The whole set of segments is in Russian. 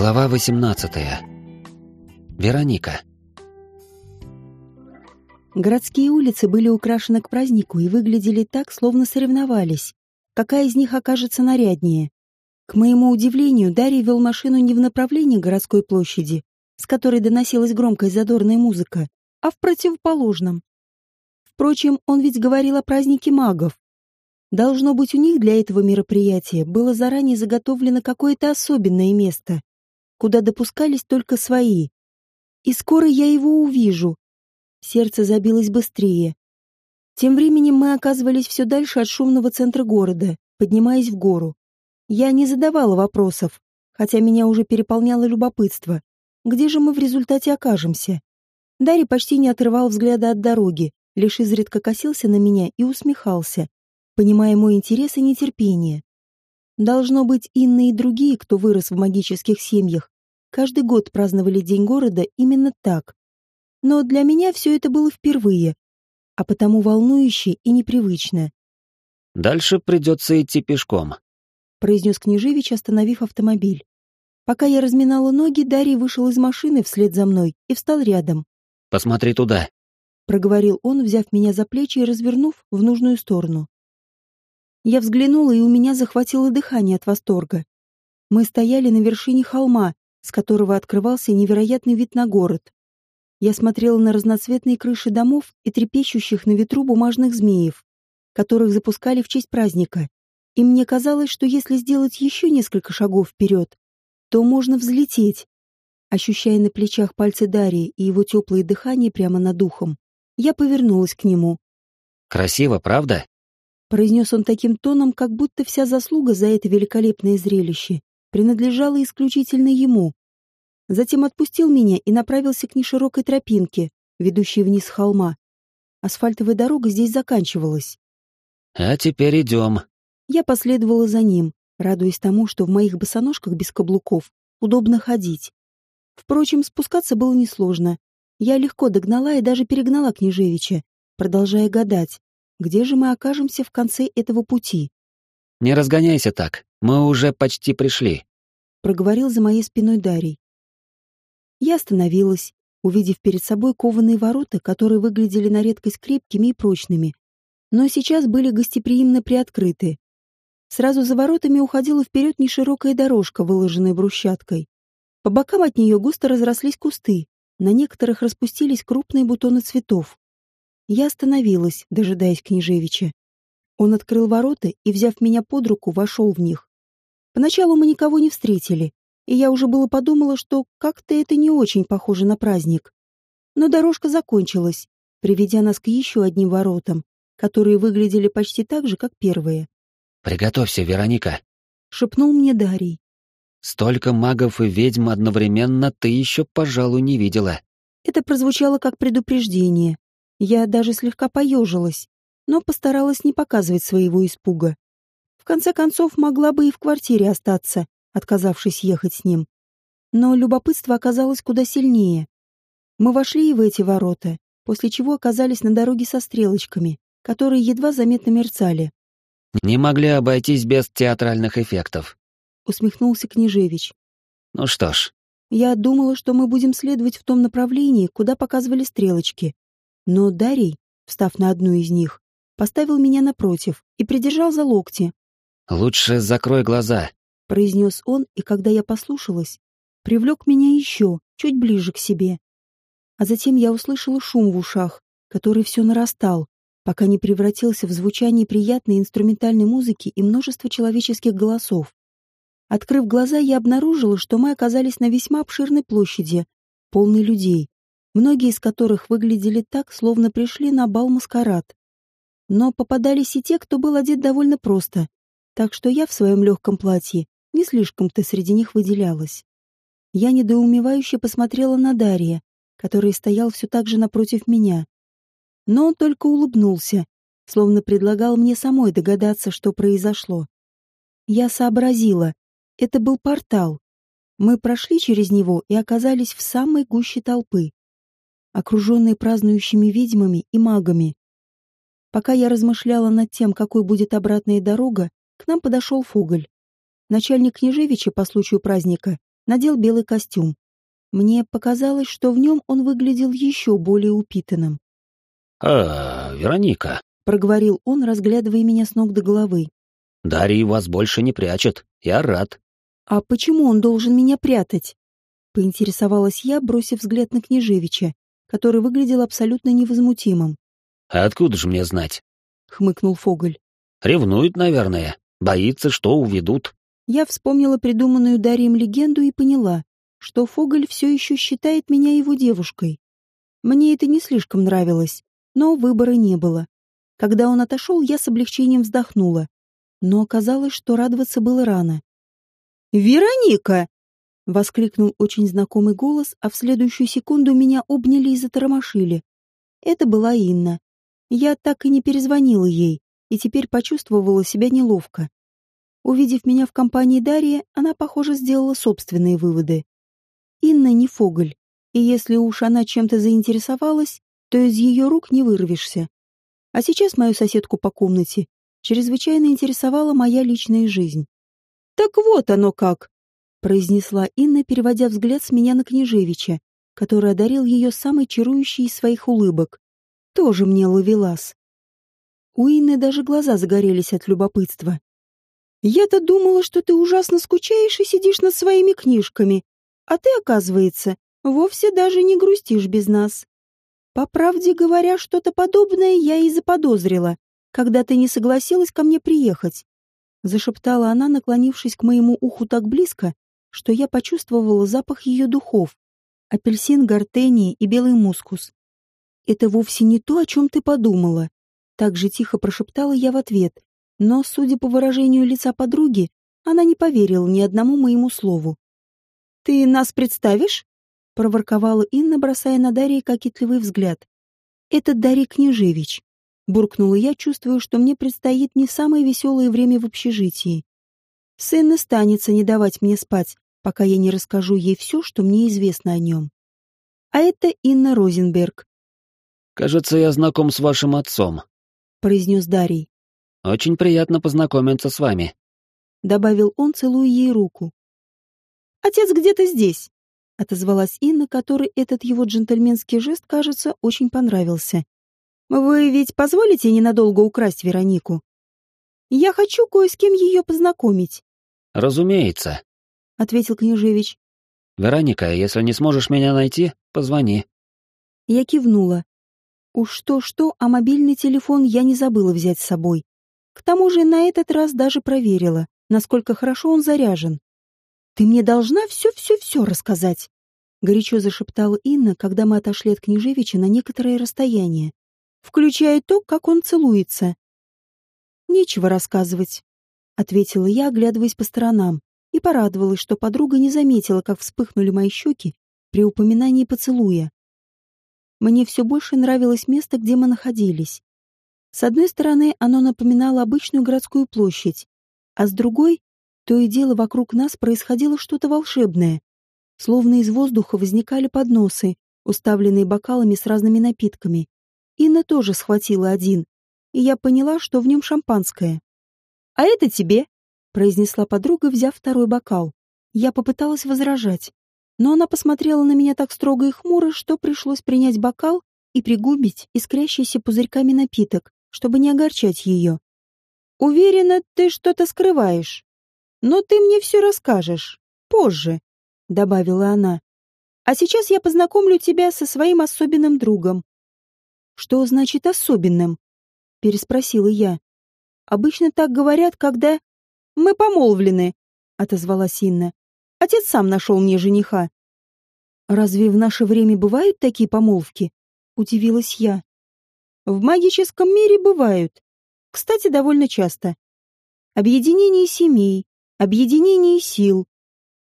Глава 18. Вероника. Городские улицы были украшены к празднику и выглядели так, словно соревновались. Какая из них окажется наряднее? К моему удивлению, Дарья вел машину не в направлении городской площади, с которой доносилась громкая задорная музыка, а в противоположном. Впрочем, он ведь говорил о празднике магов. Должно быть, у них для этого мероприятия было заранее заготовлено какое-то особенное место, куда допускались только свои. И скоро я его увижу. Сердце забилось быстрее. Тем временем мы оказывались все дальше от шумного центра города, поднимаясь в гору. Я не задавала вопросов, хотя меня уже переполняло любопытство. Где же мы в результате окажемся? Дарья почти не отрывал взгляда от дороги, лишь изредка косился на меня и усмехался, понимая мой интерес и нетерпение. Должно быть, Инна и другие, кто вырос в магических семьях, каждый год праздновали День города именно так. Но для меня все это было впервые, а потому волнующе и непривычно. «Дальше придется идти пешком», — произнес Княжевич, остановив автомобиль. Пока я разминала ноги, Дарий вышел из машины вслед за мной и встал рядом. «Посмотри туда», — проговорил он, взяв меня за плечи и развернув в нужную сторону. Я взглянула, и у меня захватило дыхание от восторга. Мы стояли на вершине холма, с которого открывался невероятный вид на город. Я смотрела на разноцветные крыши домов и трепещущих на ветру бумажных змеев, которых запускали в честь праздника. И мне казалось, что если сделать еще несколько шагов вперед, то можно взлететь. Ощущая на плечах пальцы Дарьи и его теплое дыхание прямо над духом, я повернулась к нему. «Красиво, правда?» Произнес он таким тоном, как будто вся заслуга за это великолепное зрелище принадлежала исключительно ему. Затем отпустил меня и направился к неширокой тропинке, ведущей вниз холма. Асфальтовая дорога здесь заканчивалась. «А теперь идем». Я последовала за ним, радуясь тому, что в моих босоножках без каблуков удобно ходить. Впрочем, спускаться было несложно. Я легко догнала и даже перегнала Княжевича, продолжая гадать, где же мы окажемся в конце этого пути? «Не разгоняйся так, мы уже почти пришли», — проговорил за моей спиной Дарий. Я остановилась, увидев перед собой кованые ворота, которые выглядели на редкость крепкими и прочными, но сейчас были гостеприимно приоткрыты. Сразу за воротами уходила вперед неширокая дорожка, выложенная брусчаткой. По бокам от нее густо разрослись кусты, на некоторых распустились крупные бутоны цветов. Я остановилась, дожидаясь княжевича. Он открыл ворота и, взяв меня под руку, вошел в них. Поначалу мы никого не встретили, и я уже было подумала, что как-то это не очень похоже на праздник. Но дорожка закончилась, приведя нас к еще одним воротам, которые выглядели почти так же, как первые. «Приготовься, Вероника», — шепнул мне Дарий. «Столько магов и ведьм одновременно ты еще, пожалуй, не видела». Это прозвучало как предупреждение, я даже слегка поежилась, но постаралась не показывать своего испуга. В конце концов, могла бы и в квартире остаться, отказавшись ехать с ним. Но любопытство оказалось куда сильнее. Мы вошли и в эти ворота, после чего оказались на дороге со стрелочками, которые едва заметно мерцали. «Не могли обойтись без театральных эффектов», — усмехнулся Княжевич. «Ну что ж». Я думала, что мы будем следовать в том направлении, куда показывали стрелочки, но Дарий, встав на одну из них, поставил меня напротив и придержал за локти. «Лучше закрой глаза», — произнес он, и когда я послушалась, привлек меня еще, чуть ближе к себе. А затем я услышала шум в ушах, который все нарастал, пока не превратился в звучание приятной инструментальной музыки и множество человеческих голосов. Открыв глаза, я обнаружила, что мы оказались на весьма обширной площади, полной людей многие из которых выглядели так, словно пришли на бал-маскарад. Но попадались и те, кто был одет довольно просто, так что я в своем легком платье не слишком-то среди них выделялась. Я недоумевающе посмотрела на Дарья, который стоял все так же напротив меня. Но он только улыбнулся, словно предлагал мне самой догадаться, что произошло. Я сообразила. Это был портал. Мы прошли через него и оказались в самой гуще толпы окруженный празднующими ведьмами и магами. Пока я размышляла над тем, какой будет обратная дорога, к нам подошел Фуголь. Начальник княжевича по случаю праздника надел белый костюм. Мне показалось, что в нем он выглядел еще более упитанным. «А, Вероника», — проговорил он, разглядывая меня с ног до головы. «Дарья вас больше не прячет. Я рад». «А почему он должен меня прятать?» — поинтересовалась я, бросив взгляд на Княжевича, который выглядел абсолютно невозмутимым. «А откуда же мне знать?» — хмыкнул Фоголь. «Ревнует, наверное. Боится, что уведут». Я вспомнила придуманную Дарьем легенду и поняла, что Фоголь все еще считает меня его девушкой. Мне это не слишком нравилось, но выбора не было. Когда он отошел, я с облегчением вздохнула. Но оказалось, что радоваться было рано. «Вероника!» — воскликнул очень знакомый голос, а в следующую секунду меня обняли и затормошили. Это была Инна. Я так и не перезвонила ей, и теперь почувствовала себя неловко. Увидев меня в компании Дарьи, она, похоже, сделала собственные выводы. Инна не фоголь, и если уж она чем-то заинтересовалась, то из ее рук не вырвешься. А сейчас мою соседку по комнате чрезвычайно интересовала моя личная жизнь. «Так вот оно как!» — произнесла Инна, переводя взгляд с меня на Княжевича, который одарил ее самой чарующей из своих улыбок. «Тоже мне ловелас». У Инны даже глаза загорелись от любопытства. Я-то думала, что ты ужасно скучаешь и сидишь над своими книжками, а ты, оказывается, вовсе даже не грустишь без нас. По правде говоря, что-то подобное я и заподозрила, когда ты не согласилась ко мне приехать. Зашептала она, наклонившись к моему уху так близко, что я почувствовала запах ее духов. Апельсин, гортении и белый мускус. Это вовсе не то, о чем ты подумала. Так же тихо прошептала я в ответ, но, судя по выражению лица подруги, она не поверила ни одному моему слову. «Ты нас представишь?» — проворковала Инна, бросая на Дарье кокетливый взгляд. «Это Дарья Княжевич», — буркнула я, чувствуя, что мне предстоит не самое веселое время в общежитии. Сын станется не давать мне спать, пока я не расскажу ей все, что мне известно о нем. А это Инна Розенберг. «Кажется, я знаком с вашим отцом», — произнес Дарий. Очень приятно познакомиться с вами», — добавил он, целуя ей руку. «Отец где-то здесь», — отозвалась Инна, которой этот его джентльменский жест, кажется, очень понравился. «Вы ведь позволите ненадолго украсть Веронику? Я хочу кое с кем ее познакомить». «Разумеется», — ответил княжевич. «Вероника, если не сможешь меня найти, позвони». Я кивнула. Уж то-что, а мобильный телефон я не забыла взять с собой. К тому же на этот раз даже проверила, насколько хорошо он заряжен. «Ты мне должна все-все-все рассказать», — горячо зашептала Инна, когда мы отошли от Княжевича на некоторое расстояние, включая то, как он целуется. «Нечего рассказывать», — ответила я, оглядываясь по сторонам, и порадовалась, что подруга не заметила, как вспыхнули мои щеки при упоминании поцелуя. Мне все больше нравилось место, где мы находились. С одной стороны, оно напоминало обычную городскую площадь, а с другой, то и дело вокруг нас происходило что-то волшебное. Словно из воздуха возникали подносы, уставленные бокалами с разными напитками. Инна тоже схватила один, и я поняла, что в нем шампанское. «А это тебе», — произнесла подруга, взяв второй бокал. Я попыталась возражать, но она посмотрела на меня так строго и хмуро, что пришлось принять бокал и пригубить искрящийся пузырьками напиток, чтобы не огорчать ее. «Уверена, ты что-то скрываешь. Но ты мне все расскажешь. Позже», — добавила она. «А сейчас я познакомлю тебя со своим особенным другом». «Что значит особенным?» — переспросила я. «Обычно так говорят, когда...» «Мы помолвлены», — отозвалась Инна. «Отец сам нашел мне жениха». «Разве в наше время бывают такие помолвки?» — удивилась я. В магическом мире бывают. Кстати, довольно часто. Объединение семей, объединение сил.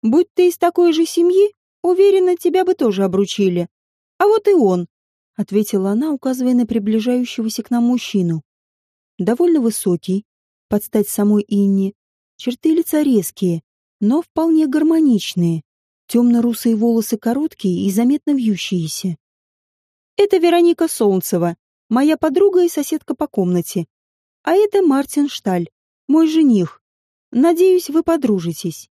Будь ты из такой же семьи, уверена, тебя бы тоже обручили. А вот и он, — ответила она, указывая на приближающегося к нам мужчину. Довольно высокий, под стать самой Инне, черты лица резкие, но вполне гармоничные, темно-русые волосы короткие и заметно вьющиеся. Это Вероника Солнцева, моя подруга и соседка по комнате. А это Мартин Шталь, мой жених. Надеюсь, вы подружитесь.